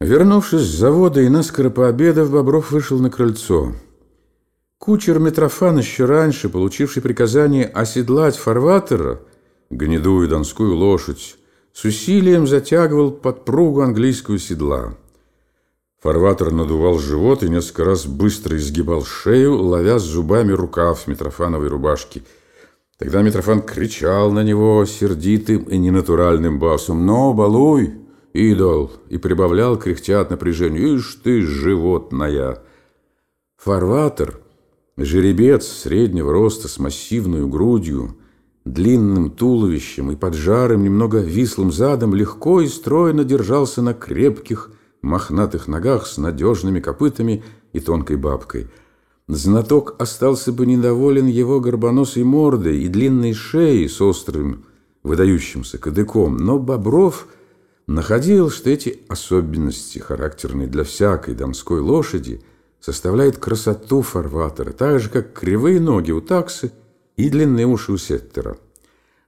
Вернувшись с завода и наскоро пообедав, Бобров вышел на крыльцо. Кучер Митрофан еще раньше, получивший приказание оседлать фарватера, гнедую донскую лошадь, с усилием затягивал подпругу английского седла. Фарватер надувал живот и несколько раз быстро изгибал шею, ловя зубами рукав Митрофановой рубашки. Тогда Митрофан кричал на него сердитым и ненатуральным басом «Но, балуй!» Идол, и прибавлял, кряхтя от напряжения, «Ишь ты, животная!» Фарватер, жеребец среднего роста с массивной грудью, длинным туловищем и поджарым, немного вислым задом, легко и стройно держался на крепких, мохнатых ногах с надежными копытами и тонкой бабкой. Знаток остался бы недоволен его горбоносой мордой и длинной шеей с острым, выдающимся кадыком, но Бобров — находил, что эти особенности, характерные для всякой донской лошади, составляют красоту фарватера, так же, как кривые ноги у таксы и длинные уши у сеттера.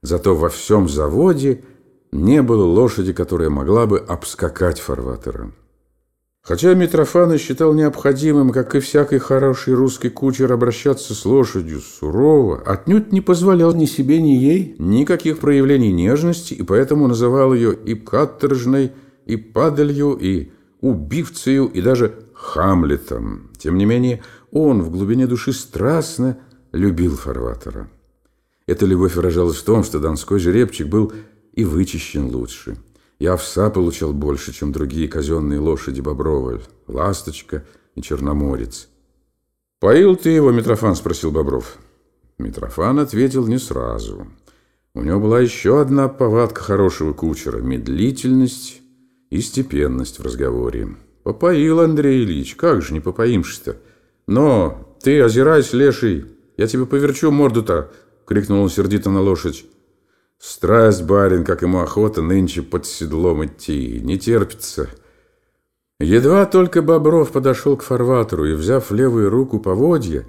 Зато во всем заводе не было лошади, которая могла бы обскакать фарватера. Хотя Митрофан считал необходимым, как и всякий хороший русский кучер, обращаться с лошадью сурово, отнюдь не позволял ни себе, ни ей никаких проявлений нежности, и поэтому называл ее и каторжной, и падалью, и убивцею, и даже Хамлетом. Тем не менее, он в глубине души страстно любил фарватера. Эта любовь выражалась в том, что донской жеребчик был и вычищен лучше – и овса получал больше, чем другие казенные лошади Боброва, Ласточка и Черноморец. «Поил ты его, Митрофан?» – спросил Бобров. Митрофан ответил не сразу. У него была еще одна повадка хорошего кучера – медлительность и степенность в разговоре. «Попоил, Андрей Ильич, как же не попоимшься-то? Но ты озирайся, леший, я тебе поверчу морду-то!» – крикнул он сердито на лошадь. Страсть, барин, как ему охота нынче под седлом идти, не терпится. Едва только Бобров подошел к фарватеру и, взяв левую руку поводья,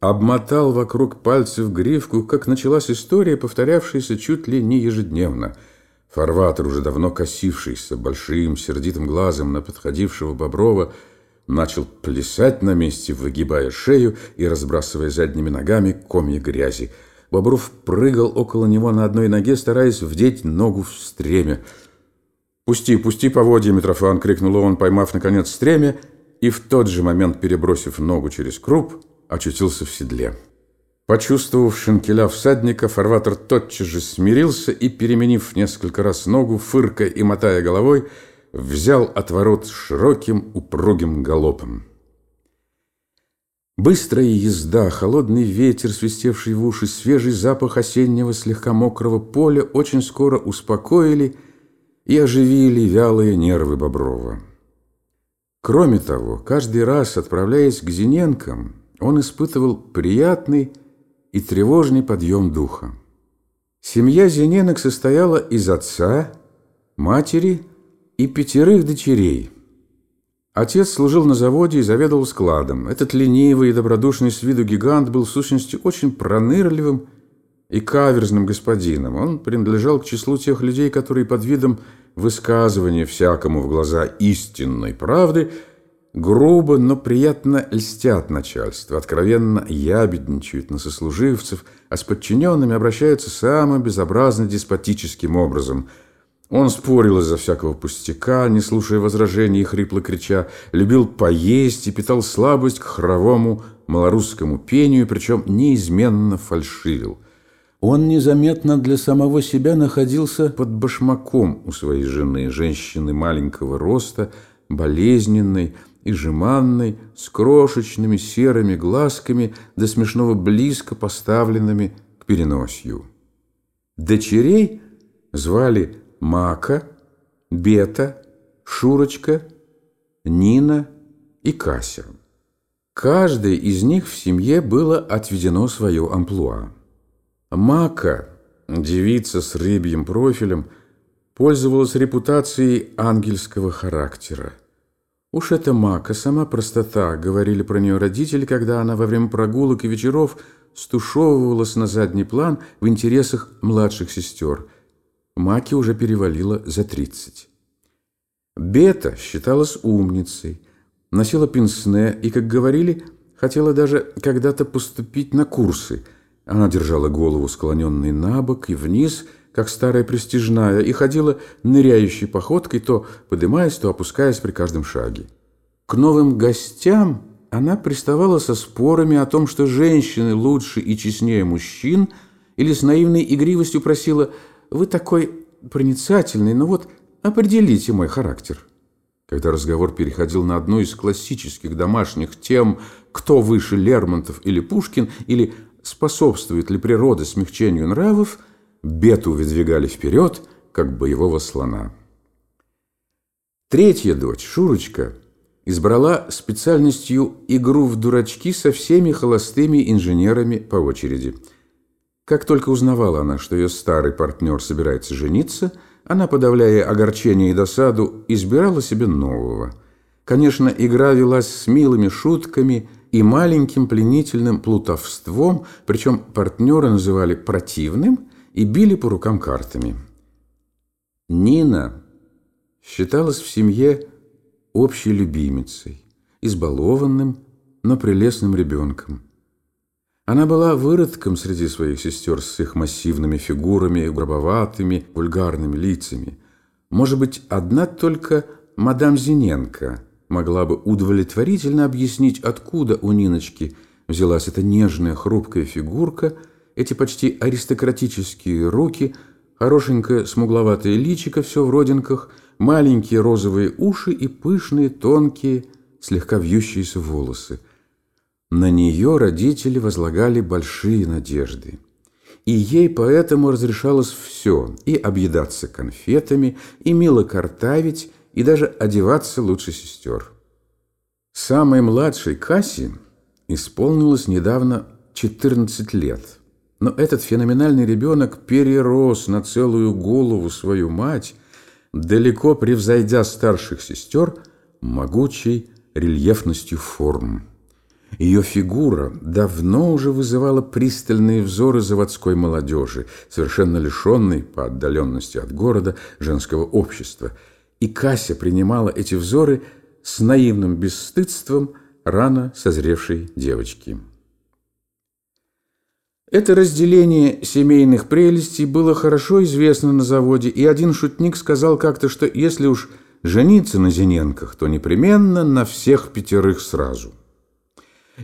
обмотал вокруг пальцев гривку, как началась история, повторявшаяся чуть ли не ежедневно. Фарватер, уже давно косившийся большим сердитым глазом на подходившего Боброва, начал плясать на месте, выгибая шею и разбрасывая задними ногами комья грязи – Бобров прыгал около него на одной ноге, стараясь вдеть ногу в стремя. «Пусти, пусти поводья, Митрофан!» — крикнул он, поймав, наконец, стремя, и в тот же момент, перебросив ногу через круп, очутился в седле. Почувствовав шинкеля всадника, фарватер тотчас же смирился и, переменив несколько раз ногу, фыркая и мотая головой, взял отворот широким упругим галопом. Быстрая езда, холодный ветер, свистевший в уши, свежий запах осеннего слегка мокрого поля очень скоро успокоили и оживили вялые нервы Боброва. Кроме того, каждый раз, отправляясь к Зиненкам, он испытывал приятный и тревожный подъем духа. Семья Зиненок состояла из отца, матери и пятерых дочерей – Отец служил на заводе и заведовал складом. Этот ленивый и добродушный с виду гигант был в сущности очень пронырливым и каверзным господином. Он принадлежал к числу тех людей, которые под видом высказывания всякому в глаза истинной правды грубо, но приятно льстят начальство, откровенно ябедничают на сослуживцев, а с подчиненными обращаются самым безобразно деспотическим образом – он спорил из-за всякого пустяка, не слушая возражений и хрипло крича, любил поесть и питал слабость к хоровому малорусскому пению, причем неизменно фальшивил. Он незаметно для самого себя находился под башмаком у своей жены, женщины маленького роста, болезненной и жеманной, с крошечными серыми глазками, до смешного близко поставленными к переносью. Дочерей звали Мака, Бета, Шурочка, Нина и Кася. Каждой из них в семье было отведено свое амплуа. Мака, девица с рыбьим профилем, пользовалась репутацией ангельского характера. Уж эта Мака, сама простота, говорили про нее родители, когда она во время прогулок и вечеров стушевывалась на задний план в интересах младших сестер – Маки уже перевалило за тридцать. Бета считалась умницей, носила пенсне и, как говорили, хотела даже когда-то поступить на курсы. Она держала голову склоненной на бок и вниз, как старая престижная, и ходила ныряющей походкой, то подымаясь, то опускаясь при каждом шаге. К новым гостям она приставала со спорами о том, что женщины лучше и честнее мужчин, или с наивной игривостью просила «Вы такой проницательный, но вот определите мой характер». Когда разговор переходил на одну из классических домашних тем «Кто выше Лермонтов или Пушкин?» или «Способствует ли природа смягчению нравов?», Бету выдвигали вперед, как боевого слона. Третья дочь, Шурочка, избрала специальностью игру в дурачки со всеми холостыми инженерами по очереди. Как только узнавала она, что ее старый партнер собирается жениться, она, подавляя огорчение и досаду, избирала себе нового. Конечно, игра велась с милыми шутками и маленьким пленительным плутовством, причем партнера называли противным и били по рукам картами. Нина считалась в семье общей любимицей, избалованным, но прелестным ребенком. Она была выродком среди своих сестер с их массивными фигурами, грубоватыми, вульгарными лицами. Может быть, одна только мадам Зиненко могла бы удовлетворительно объяснить, откуда у Ниночки взялась эта нежная, хрупкая фигурка, эти почти аристократические руки, хорошенькое смугловатое личико все в родинках – маленькие розовые уши и пышные, тонкие, слегка вьющиеся волосы. На нее родители возлагали большие надежды. И ей поэтому разрешалось все – и объедаться конфетами, и мило картавить, и даже одеваться лучше сестер. Самой младшей Касси исполнилось недавно 14 лет. Но этот феноменальный ребенок перерос на целую голову свою мать далеко превзойдя старших сестер могучей рельефностью форм. Ее фигура давно уже вызывала пристальные взоры заводской молодежи, совершенно лишенной, по отдаленности от города, женского общества. И Кася принимала эти взоры с наивным бесстыдством рано созревшей девочки. Это разделение семейных прелестей было хорошо известно на заводе, и один шутник сказал как-то, что если уж жениться на Зиненках, то непременно на всех пятерых сразу.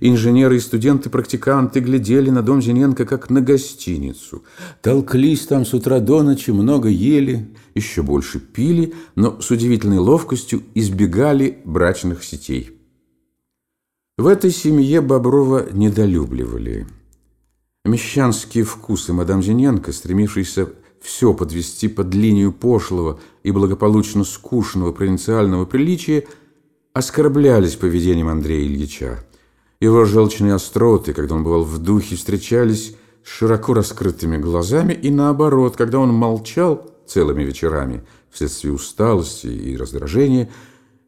Инженеры и студенты-практиканты глядели на дом Зиненко как на гостиницу. Толклись там с утра до ночи, много ели, еще больше пили, но с удивительной ловкостью избегали брачных сетей. В этой семье Боброва недолюбливали – Мещанские вкусы мадам Зиненко, стремившиеся все подвести под линию пошлого и благополучно скучного провинциального приличия, оскорблялись поведением Андрея Ильича. Его желчные остроты, когда он бывал в духе, встречались с широко раскрытыми глазами, и наоборот, когда он молчал целыми вечерами вследствие усталости и раздражения –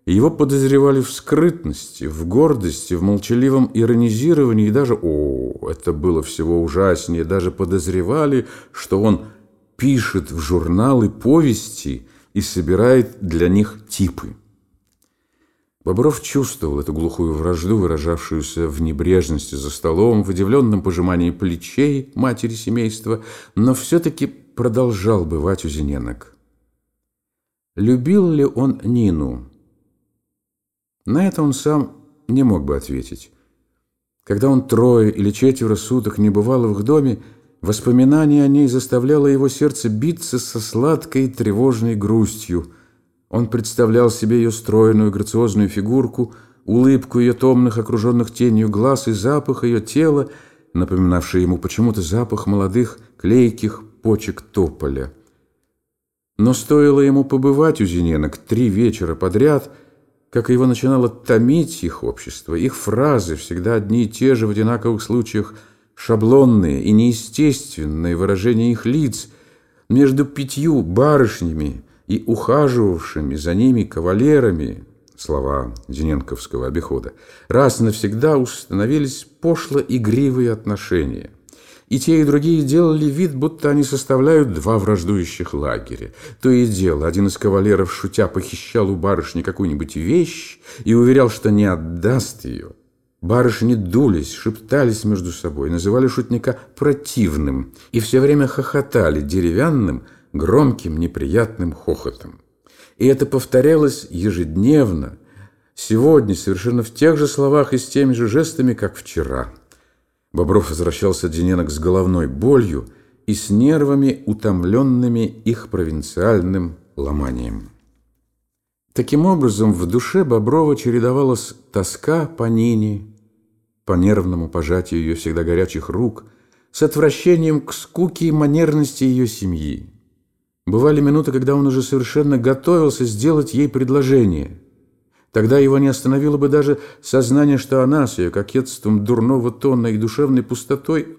его подозревали в скрытности, в гордости, в молчаливом иронизировании и даже, о, это было всего ужаснее, даже подозревали, что он пишет в журналы повести и собирает для них типы. Бобров чувствовал эту глухую вражду, выражавшуюся в небрежности за столом, в удивленном пожимании плечей матери семейства, но все-таки продолжал бывать у Зиненок. Любил ли он Нину? На это он сам не мог бы ответить. Когда он трое или четверо суток не бывал в их доме, воспоминание о ней заставляло его сердце биться со сладкой тревожной грустью. Он представлял себе ее стройную грациозную фигурку, улыбку ее томных, окруженных тенью глаз и запах ее тела, напоминавший ему почему-то запах молодых клейких почек тополя. Но стоило ему побывать у Зиненок три вечера подряд – как его начинало томить их общество, их фразы, всегда одни и те же в одинаковых случаях, шаблонные и неестественные выражения их лиц, между пятью барышнями и ухаживавшими за ними кавалерами, слова Зиненковского обихода, раз навсегда установились пошло-игривые отношения. И те, и другие делали вид, будто они составляют два враждующих лагеря. То и дело, один из кавалеров, шутя, похищал у барышни какую-нибудь вещь и уверял, что не отдаст ее. Барышни дулись, шептались между собой, называли шутника противным и все время хохотали деревянным, громким, неприятным хохотом. И это повторялось ежедневно, сегодня, совершенно в тех же словах и с теми же жестами, как вчера. Бобров возвращался Дененок с головной болью и с нервами, утомленными их провинциальным ломанием. Таким образом, в душе Боброва чередовалась тоска по Нине, по нервному пожатию ее всегда горячих рук, с отвращением к скуке и манерности ее семьи. Бывали минуты, когда он уже совершенно готовился сделать ей предложение – Тогда его не остановило бы даже сознание, что она с ее кокетством дурного тона и душевной пустотой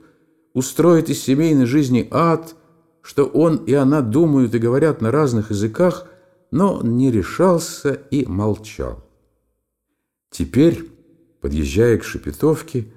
устроит из семейной жизни ад, что он и она думают и говорят на разных языках, но не решался и молчал. Теперь, подъезжая к Шепетовке,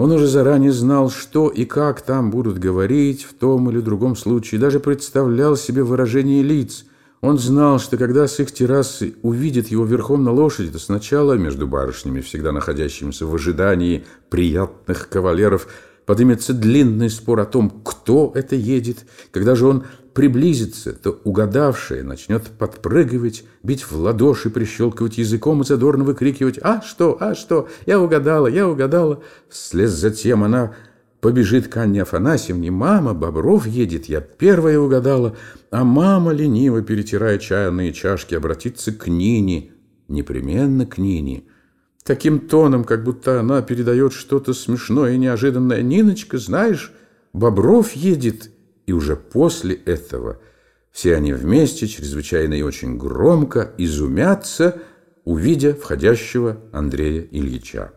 он уже заранее знал, что и как там будут говорить в том или другом случае, даже представлял себе выражение лиц – он знал, что когда с их террасы увидит его верхом на лошади, то сначала между барышнями, всегда находящимися в ожидании приятных кавалеров, поднимется длинный спор о том, кто это едет. Когда же он приблизится, то угадавшая начнет подпрыгивать, бить в ладоши, прищелкивать языком и задорно выкрикивать «А что? А что? Я угадала! Я угадала!» Вслед затем она Побежит к Анне Афанасьевне. «Мама, Бобров едет, я первая угадала». А мама, лениво перетирая чайные чашки, обратится к Нине. Непременно к Нине. Таким тоном, как будто она передает что-то смешное и неожиданное. «Ниночка, знаешь, Бобров едет». И уже после этого все они вместе, чрезвычайно и очень громко, изумятся, увидя входящего Андрея Ильича.